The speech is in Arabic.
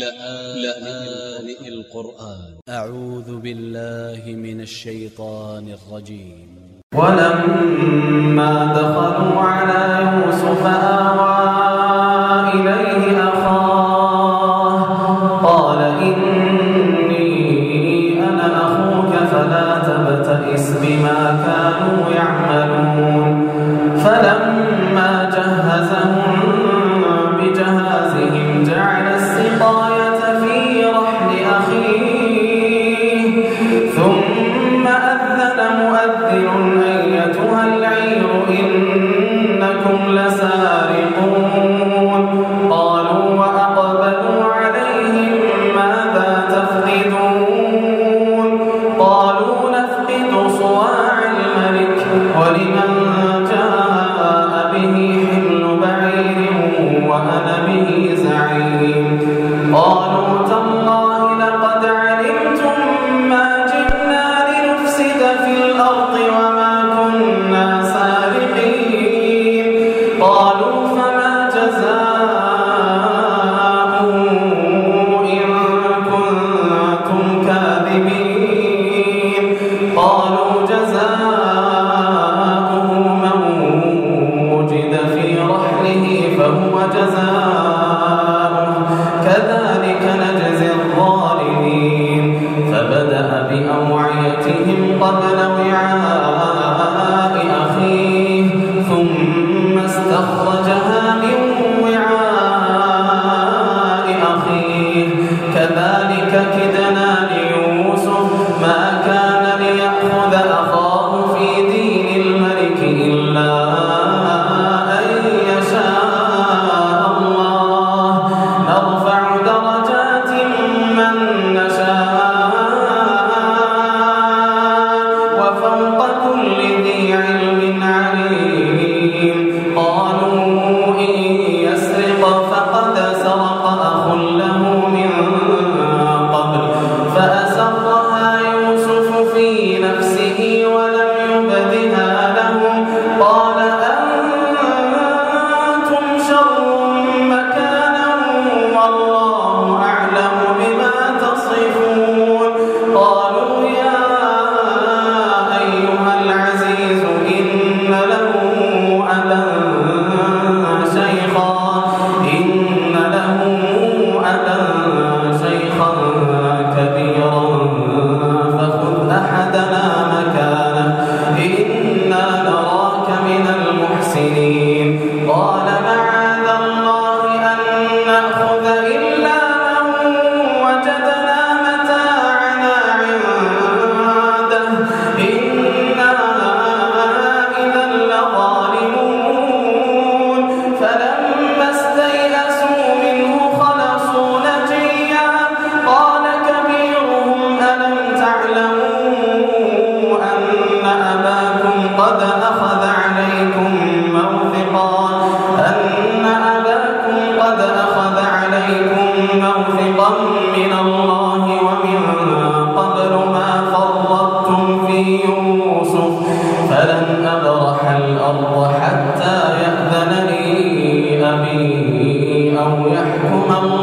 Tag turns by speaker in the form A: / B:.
A: لآن القرآن. أ ع و ذ ب ا ل ل ه من ا ل ش ي ط ا ن ا ل ج ي م
B: و ل م ا د خ ل و ا ع ل ى يوسف و ى إ ل ي ه أ قوله فهو جزاؤه. كذلك نجزي الظالمين. فبدأ بأوعيتهم قبل وعاء أخيه. قد أخذ عليكم موثقا أن أباكم قد أخذ عليكم موثقا من الله ومن قبل ما فرطتم في يوسف فلن أبرح الأرض حتى يأذن لي أبي أو يحكم الله